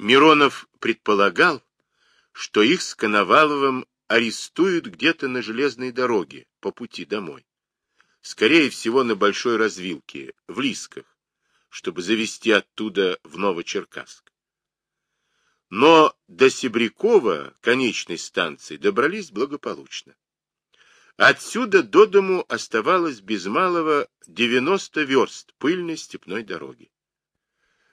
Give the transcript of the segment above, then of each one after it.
Миронов предполагал, что их с Коноваловым арестуют где-то на железной дороге по пути домой. Скорее всего, на большой развилке, в Лисках, чтобы завести оттуда в Новочеркасск. Но до Себрякова, конечной станции, добрались благополучно. Отсюда до дому оставалось без малого 90 верст пыльной степной дороги.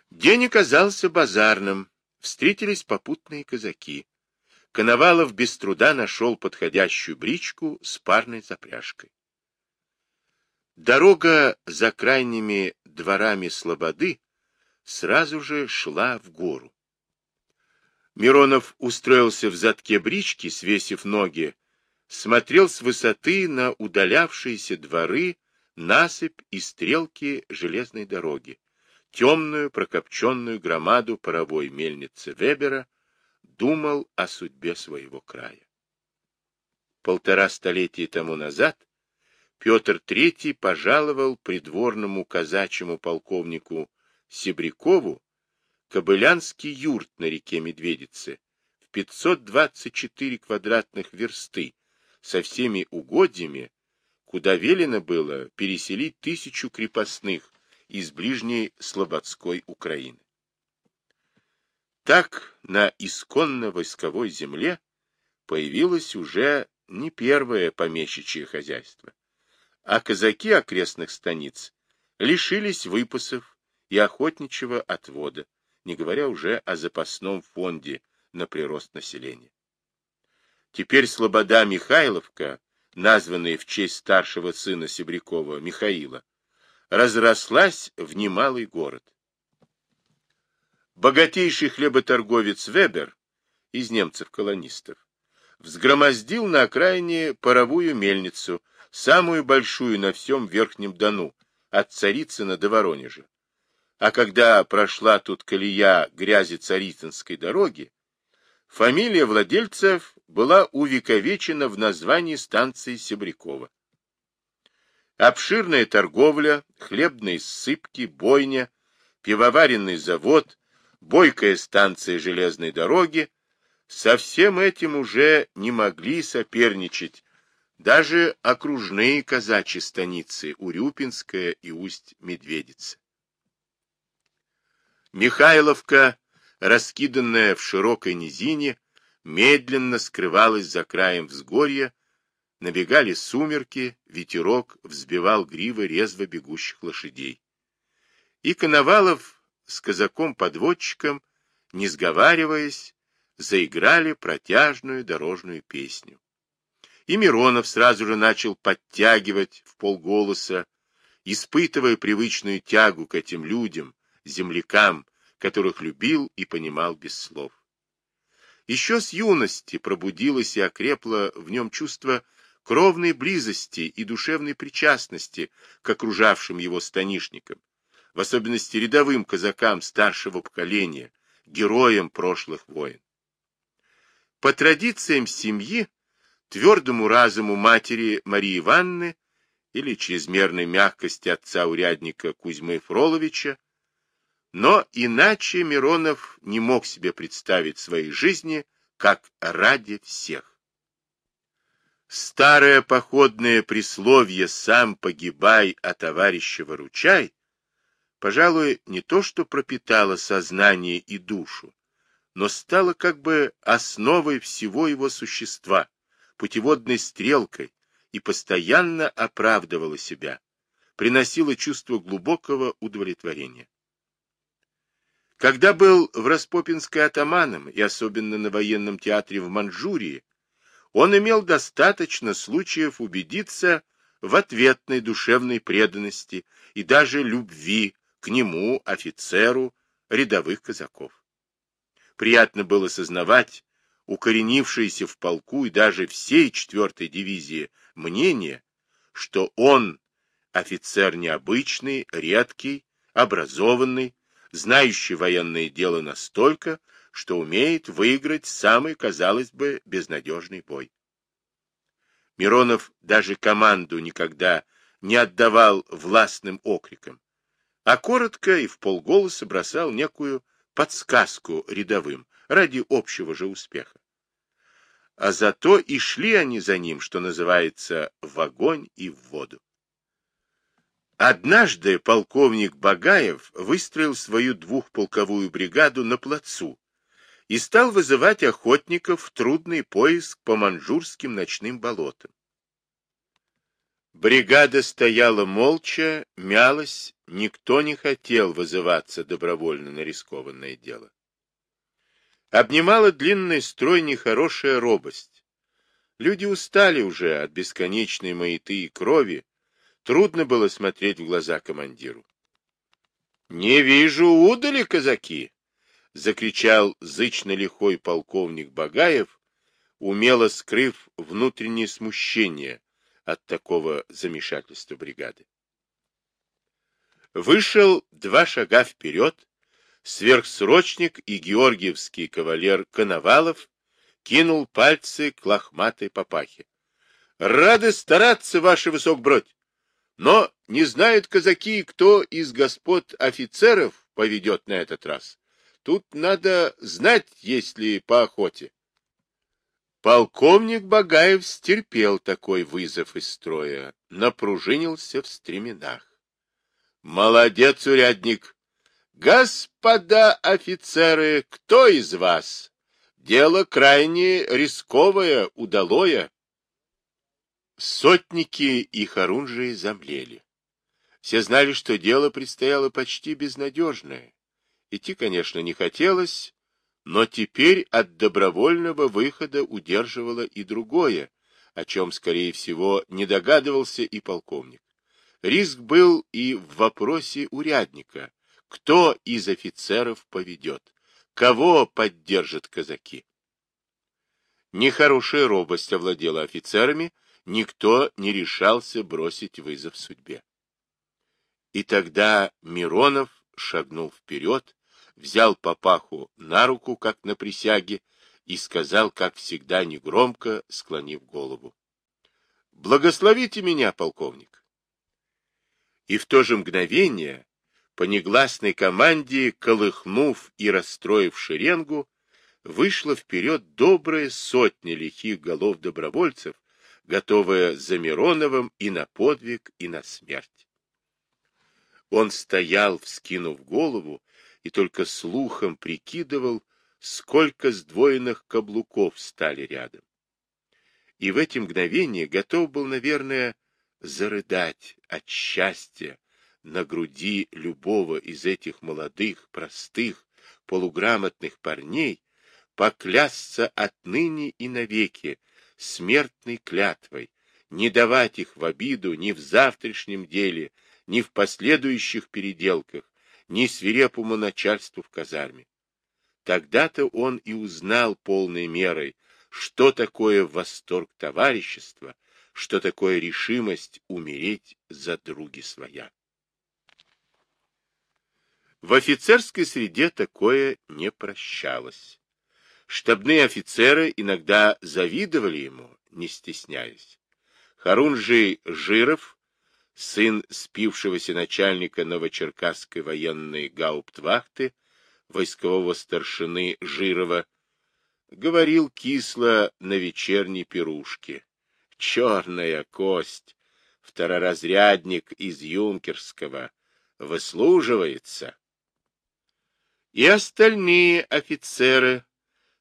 День оказался базарным, встретились попутные казаки. Коновалов без труда нашел подходящую бричку с парной запряжкой. Дорога за крайними дворами Слободы сразу же шла в гору. Миронов устроился в задке брички, свесив ноги, смотрел с высоты на удалявшиеся дворы, насыпь и стрелки железной дороги, темную прокопченную громаду паровой мельницы Вебера, думал о судьбе своего края. Полтора столетия тому назад Петр III пожаловал придворному казачьему полковнику Себрякову Кобылянский юрт на реке Медведице в 524 квадратных версты со всеми угодьями, куда велено было переселить тысячу крепостных из ближней Слободской Украины. Так на исконно-войсковой земле появилось уже не первое помещичье хозяйство, а казаки окрестных станиц лишились выпасов и охотничьего отвода, не говоря уже о запасном фонде на прирост населения. Теперь Слобода Михайловка, названная в честь старшего сына Себрякова Михаила, разрослась в немалый город. Богатейший хлеботорговец Вебер из немцев-колонистов взгромоздил на окраине паровую мельницу, самую большую на всем Верхнем Дону, от Царицына до Воронежа. А когда прошла тут колея грязи Царицынской дороги, фамилия владельцев была увековечена в названии станции Себрякова. Обширная торговля, хлебные сыпки, бойня, пивоваренный завод, бойкая станция железной дороги со всем этим уже не могли соперничать даже окружные казачьи станицы Урюпинская и Усть-Медведица. Михайловка, раскиданная в широкой низине, медленно скрывалась за краем взгорья, набегали сумерки, ветерок взбивал гривы резво бегущих лошадей. И Коновалов с казаком-подводчиком, не сговариваясь, заиграли протяжную дорожную песню. И Миронов сразу же начал подтягивать в полголоса, испытывая привычную тягу к этим людям, землякам, которых любил и понимал без слов. Еще с юности пробудилось и окрепло в нем чувство кровной близости и душевной причастности к окружавшим его станишникам, в особенности рядовым казакам старшего поколения, героям прошлых войн. По традициям семьи твердому разуму матери Марии Ивановны или чрезмерной мягкости отца-урядника Кузьмы Фроловича, но иначе Миронов не мог себе представить своей жизни как ради всех. Старое походное присловие «сам погибай, а товарища выручай» пожалуй, не то что пропитало сознание и душу, но стало как бы основой всего его существа, путеводной стрелкой и постоянно оправдывала себя, приносила чувство глубокого удовлетворения. Когда был в Распопинской атаманом и особенно на военном театре в Манчжурии, он имел достаточно случаев убедиться в ответной душевной преданности и даже любви к нему, офицеру, рядовых казаков. Приятно было сознавать, укоренившееся в полку и даже всей 4-й дивизии мнение, что он офицер необычный, редкий, образованный, знающий военное дело настолько, что умеет выиграть самый, казалось бы, безнадежный бой. Миронов даже команду никогда не отдавал властным окрикам, а коротко и в полголоса бросал некую подсказку рядовым ради общего же успеха. А зато и шли они за ним, что называется, в огонь и в воду. Однажды полковник Багаев выстроил свою двухполковую бригаду на плацу и стал вызывать охотников в трудный поиск по манжурским ночным болотам. Бригада стояла молча, мялась, никто не хотел вызываться добровольно на рискованное дело. Обнимала длинный строй нехорошая робость. Люди устали уже от бесконечной маяты и крови, трудно было смотреть в глаза командиру. — Не вижу удали, казаки! — закричал зычно лихой полковник Багаев, умело скрыв внутреннее смущение от такого замешательства бригады. Вышел два шага вперед, сверхсрочник и георгиевский кавалер Коновалов кинул пальцы к лохматой папахе. — Рады стараться, ваше высокбродь! Но не знают казаки, кто из господ офицеров поведет на этот раз. Тут надо знать, есть ли по охоте. Полковник Багаев стерпел такой вызов из строя, напружинился в стременах. Молодец, урядник! Господа офицеры, кто из вас? Дело крайне рисковое, удалое. Сотники и хорунжие замлели. Все знали, что дело предстояло почти безнадежное. Идти, конечно, не хотелось, но теперь от добровольного выхода удерживало и другое, о чем, скорее всего, не догадывался и полковник. Риск был и в вопросе урядника. Кто из офицеров поведет? Кого поддержат казаки? Нехорошая робость овладела офицерами, никто не решался бросить вызов судьбе. И тогда Миронов шагнул вперед, взял папаху на руку, как на присяге, и сказал, как всегда, негромко, склонив голову. — Благословите меня, полковник. И в то же мгновение, по негласной команде, колыхнув и расстроив шеренгу, вышла вперед добрая сотня лихих голов добровольцев, готовая за Мироновым и на подвиг, и на смерть. Он стоял, вскинув голову, и только слухом прикидывал, сколько сдвоенных каблуков стали рядом. И в эти мгновения готов был, наверное, зарыдать от счастья на груди любого из этих молодых, простых, полуграмотных парней, поклясться отныне и навеки смертной клятвой, не давать их в обиду ни в завтрашнем деле, ни в последующих переделках, ни свирепому начальству в казарме. Тогда-то он и узнал полной мерой, что такое восторг товарищества, что такое решимость умереть за други своя. В офицерской среде такое не прощалось. Штабные офицеры иногда завидовали ему, не стесняясь. Харунжий Жиров сын спившегося начальника Новочеркасской военной гауптвахты, войскового старшины Жирова, говорил кисло на вечерней пирушке. Черная кость, второразрядник из юнкерского, выслуживается. И остальные офицеры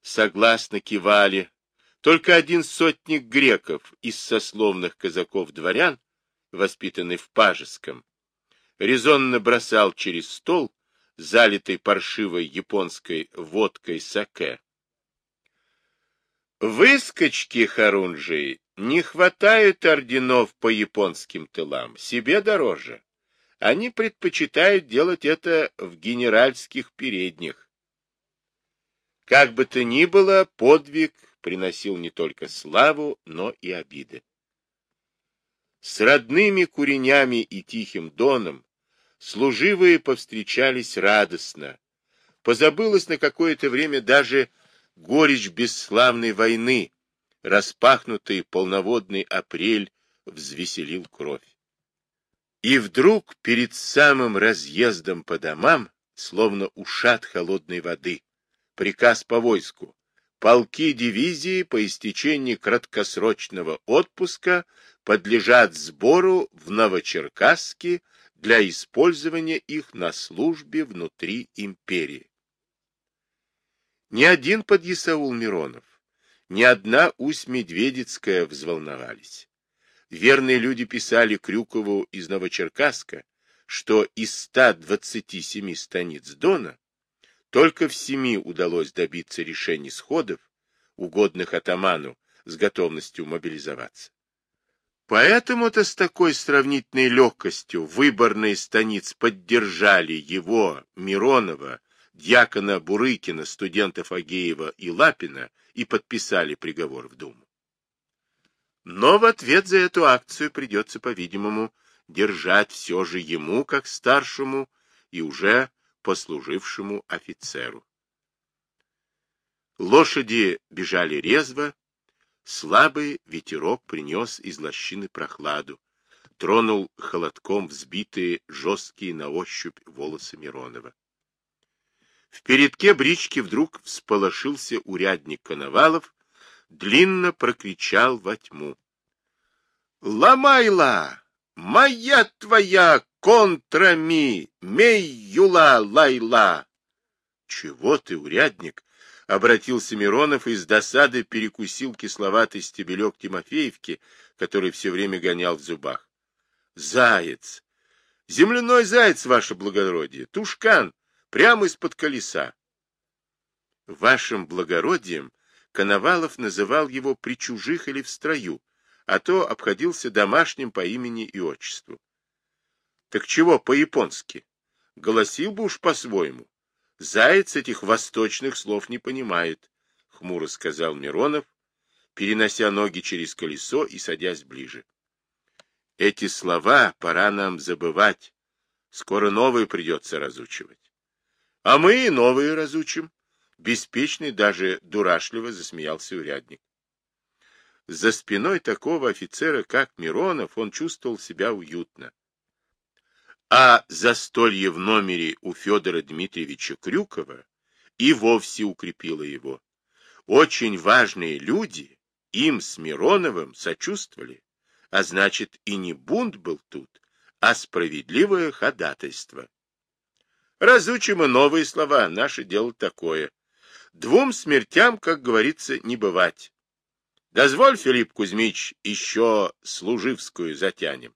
согласно кивали. Только один сотник греков из сословных казаков-дворян воспитанный в Пажеском, резонно бросал через стол, залитый паршивой японской водкой саке. Выскочки Харунжи не хватают орденов по японским тылам, себе дороже. Они предпочитают делать это в генеральских передних. Как бы то ни было, подвиг приносил не только славу, но и обиды. С родными куренями и тихим доном служивые повстречались радостно. Позабылось на какое-то время даже горечь бесславной войны, распахнутый полноводный апрель взвеселил кровь. И вдруг перед самым разъездом по домам словно ушат холодной воды. Приказ по войску. Полки дивизии по истечении краткосрочного отпуска подлежат сбору в Новочеркасске для использования их на службе внутри империи. Ни один подъясаул Миронов, ни одна Усть-Медведицкая взволновались. Верные люди писали Крюкову из Новочеркасска, что из 127 станиц Дона только в семи удалось добиться решений сходов, угодных атаману с готовностью мобилизоваться. Поэтому-то с такой сравнительной легкостью выборные станиц поддержали его, Миронова, дьякона Бурыкина, студентов Агеева и Лапина и подписали приговор в Думу. Но в ответ за эту акцию придется, по-видимому, держать все же ему, как старшему и уже послужившему офицеру. Лошади бежали резво, слабый ветерок принес из лощины прохладу, тронул холодком взбитые жесткие на ощупь волосы Миронова. В передке брички вдруг всполошился урядник Коновалов, длинно прокричал во тьму. «Ломайла! Моя твоя контрами! Мей юла лайла!» «Чего ты, урядник?» — обратился Миронов и с досады перекусил кисловатый стебелек Тимофеевки, который все время гонял в зубах. «Заяц! Земляной заяц, ваше благородие! Тушкан! Прямо из-под колеса!» Вашим благородием Коновалов называл его при чужих или в строю, а то обходился домашним по имени и отчеству. Так чего по-японски? Голосил бы уж по-своему. Заяц этих восточных слов не понимает, — хмуро сказал Миронов, перенося ноги через колесо и садясь ближе. Эти слова пора нам забывать. Скоро новые придется разучивать. А мы и новые разучим. Беспечный, даже дурашливо засмеялся урядник. За спиной такого офицера, как Миронов, он чувствовал себя уютно. А застолье в номере у Федора Дмитриевича Крюкова и вовсе укрепило его. Очень важные люди им с Мироновым сочувствовали, а значит и не бунт был тут, а справедливое ходатайство. Разучим и новые слова, наше дело такое. Двум смертям, как говорится, не бывать. Дозволь, Филипп Кузьмич, еще служивскую затянем.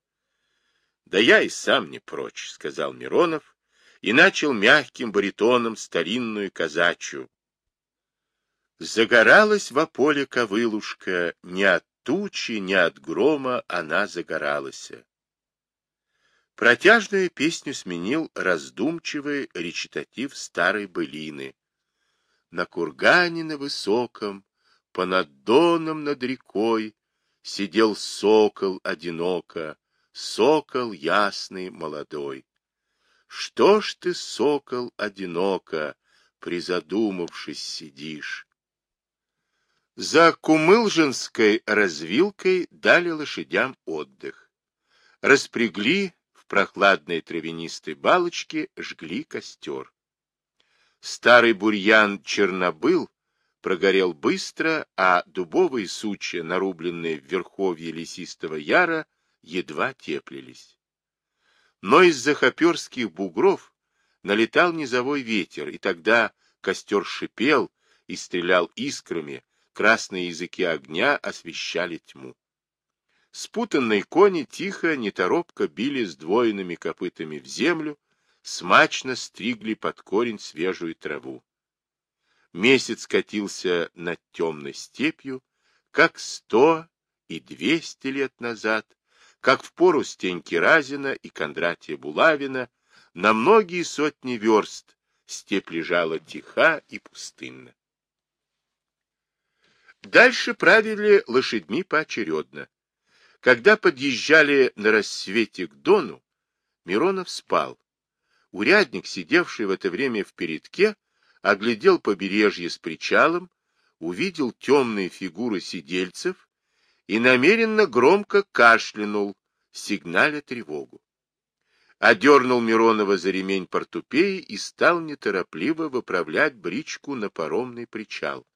Да я и сам не прочь, сказал Миронов и начал мягким баритоном старинную казачью. Загоралась во поле ковылушка, не от тучи, не от грома она загоралась. Протяжную песню сменил раздумчивый речитатив старой былины. На кургане на высоком Понад доном над рекой Сидел сокол одиноко, Сокол ясный молодой. Что ж ты, сокол, одиноко, Призадумавшись, сидишь? За Кумылжинской развилкой дали лошадям отдых. Распрягли в прохладной травянистой балочке, жгли костер. Старый бурьян чернобыл прогорел быстро, а дубовые сучья, нарубленные в верховье лесистого яра, едва теплились. Но из-за хоперских бугров налетал низовой ветер, и тогда костер шипел и стрелял искрами, красные языки огня освещали тьму. Спутанные кони тихо, неторопко били сдвоенными копытами в землю, смачно стригли под корень свежую траву. Месяц катился над темной степью, как сто и двести лет назад, как в пору Стеньки Разина и Кондратия Булавина, на многие сотни верст степь лежала тиха и пустынна. Дальше правили лошадьми поочередно. Когда подъезжали на рассвете к Дону, Миронов спал. Урядник, сидевший в это время в передке, оглядел побережье с причалом, увидел темные фигуры сидельцев и намеренно громко кашлянул, сигналя тревогу. одернул Миронова за ремень портупеи и стал неторопливо выправлять бричку на паромный причал.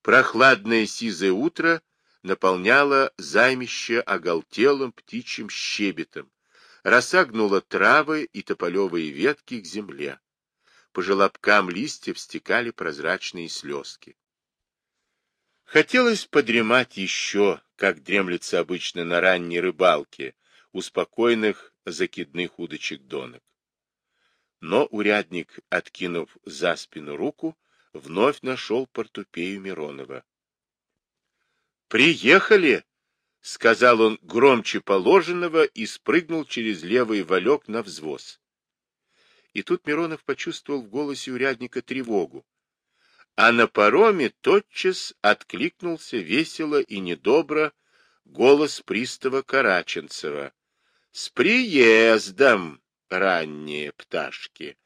Прохладное сизое утро наполняло займище оголтелым птичьим щебетом, рассагнуло травы и тополевые ветки к земле. По желобкам листьев стекали прозрачные слезки. Хотелось подремать еще, как дремлется обычно на ранней рыбалке, у спокойных закидных удочек донок. Но урядник, откинув за спину руку, вновь нашел портупею Миронова. «Приехали!» — сказал он громче положенного и спрыгнул через левый валек на взвоз. И тут Миронов почувствовал в голосе урядника тревогу. А на пароме тотчас откликнулся весело и недобро голос пристава Караченцева. — С приездом, ранние пташки!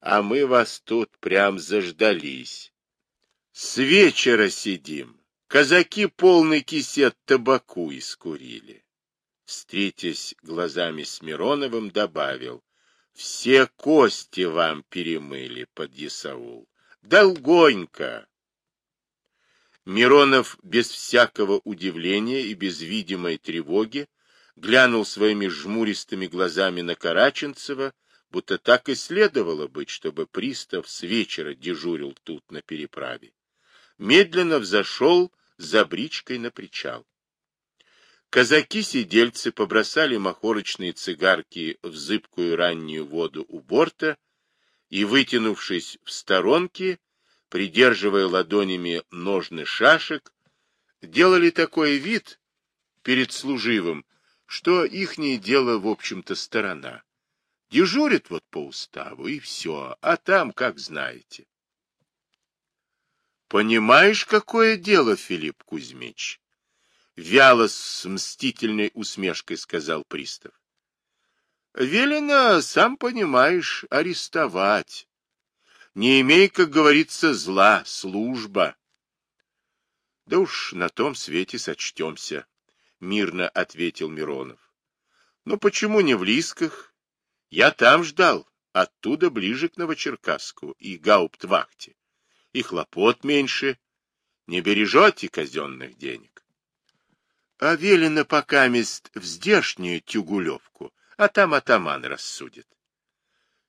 А мы вас тут прям заждались. С вечера сидим. Казаки полный кисет табаку искурили. Встретясь глазами с Мироновым, добавил. Все кости вам перемыли, под. Долгонько. Миронов без всякого удивления и без видимой тревоги глянул своими жмуристыми глазами на Караченцева, будто так и следовало быть, чтобы пристав с вечера дежурил тут на переправе. Медленно взошел за бричкой на причал. Казаки-сидельцы побросали махорочные цигарки в зыбкую раннюю воду у борта и, вытянувшись в сторонке, придерживая ладонями ножны шашек, делали такой вид перед служивым, что ихнее дело, в общем-то, сторона. Дежурит вот по уставу, и все, а там, как знаете. Понимаешь, какое дело, Филипп Кузьмич? Вяло с мстительной усмешкой сказал пристав. Велено, сам понимаешь, арестовать. Не имей, как говорится, зла, служба. Да уж на том свете сочтемся, мирно ответил Миронов. Но почему не в Лисках? Я там ждал, оттуда ближе к Новочеркасску и Гауптвахте. И хлопот меньше. Не бережете казенных денег. А велено покамест в здешнюю Тюгулевку, а там атаман рассудит.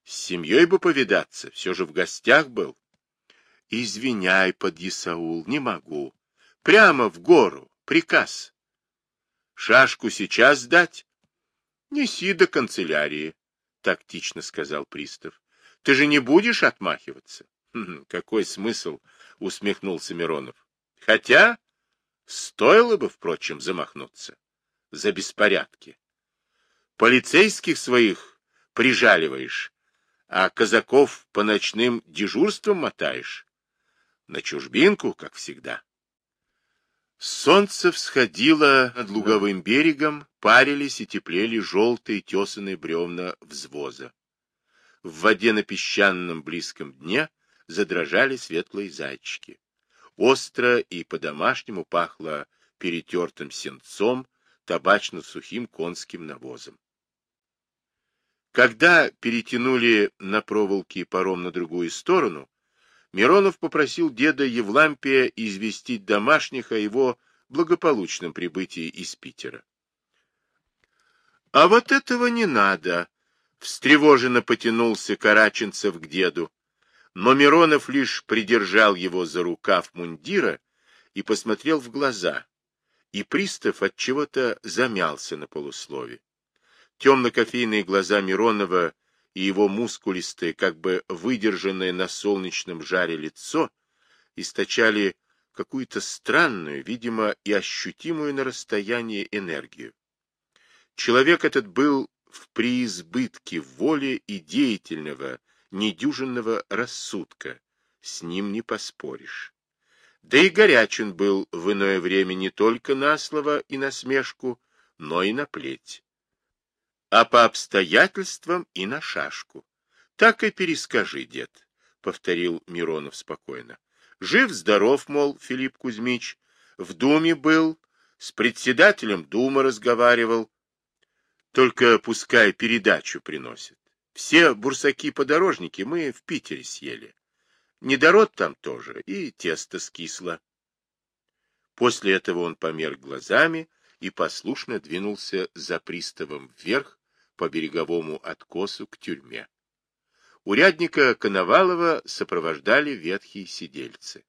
С семьей бы повидаться, все же в гостях был. Извиняй, подъясаул, не могу. Прямо в гору, приказ. Шашку сейчас сдать? Неси до канцелярии, тактично сказал пристав. Ты же не будешь отмахиваться? «Хм, какой смысл, усмехнулся Миронов. Хотя, стоило бы, впрочем, замахнуться. За беспорядки. Полицейских своих прижаливаешь, а казаков по ночным дежурствам мотаешь. На чужбинку, как всегда. Солнце всходило над луговым берегом, парились и теплели желтые тесаные бревна взвоза. В воде на песчаном близком дне задрожали светлые зайчики. Остро и по-домашнему пахло перетертым сенцом, табачно-сухим конским навозом. Когда перетянули на проволоке паром на другую сторону, Миронов попросил деда Евлампия известить домашних о его благополучном прибытии из Питера. — А вот этого не надо! — встревоженно потянулся Караченцев к деду. Но Миронов лишь придержал его за рукав мундира и посмотрел в глаза, и пристав от чего-то замялся на полуслове. Темно-кофейные глаза Миронова и его мускулистое, как бы выдержанное на солнечном жаре лицо источали какую-то странную, видимо, и ощутимую на расстоянии энергию. Человек этот был в преизбытке воли и деятельного, недюжинного рассудка, с ним не поспоришь. Да и горячен был в иное время не только на слово и на смешку, но и на плеть. А по обстоятельствам и на шашку. Так и перескажи, дед, — повторил Миронов спокойно. Жив-здоров, мол, Филипп Кузьмич, в думе был, с председателем думы разговаривал. Только пускай передачу приносят. Все бурсаки-подорожники мы в Питере съели. Недород там тоже, и тесто скисло. После этого он помер глазами и послушно двинулся за приставом вверх по береговому откосу к тюрьме. Урядника Коновалова сопровождали ветхие сидельцы.